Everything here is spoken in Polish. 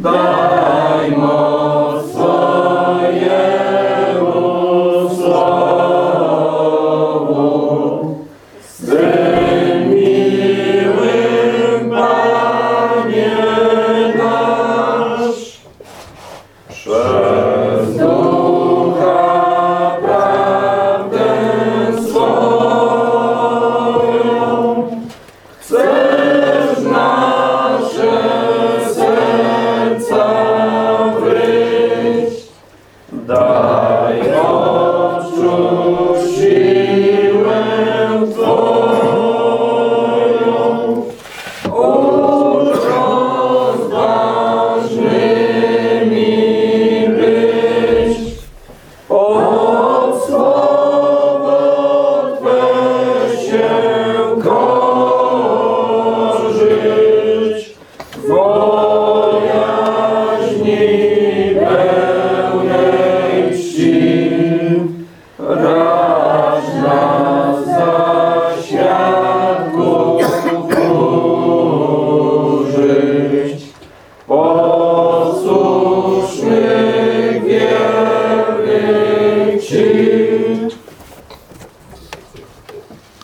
나 Whoa! 去。